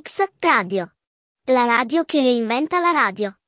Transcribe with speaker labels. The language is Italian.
Speaker 1: Mix Radio. La radio che reinventa la radio.